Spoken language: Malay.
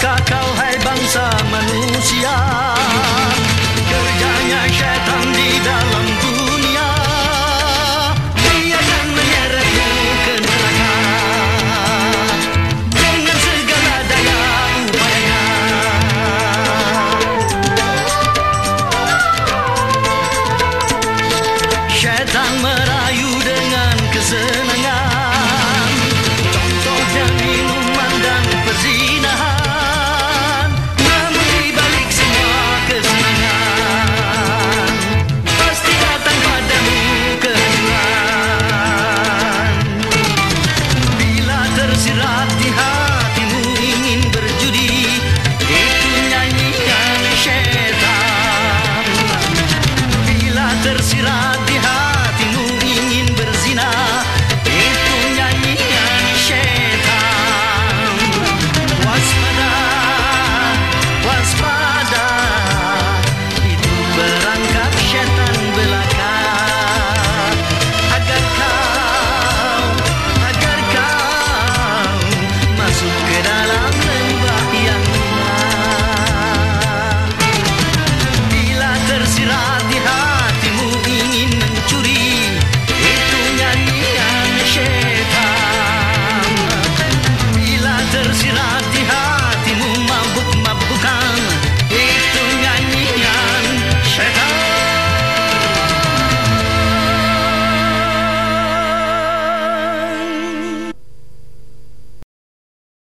kau hai bangsa manusia? Kerjanya syaitan di dalam dunia. Dia yang menyeretmu ke neraka. Dengan segala daya upayanya. Syaitan merayu dengan kesenangan.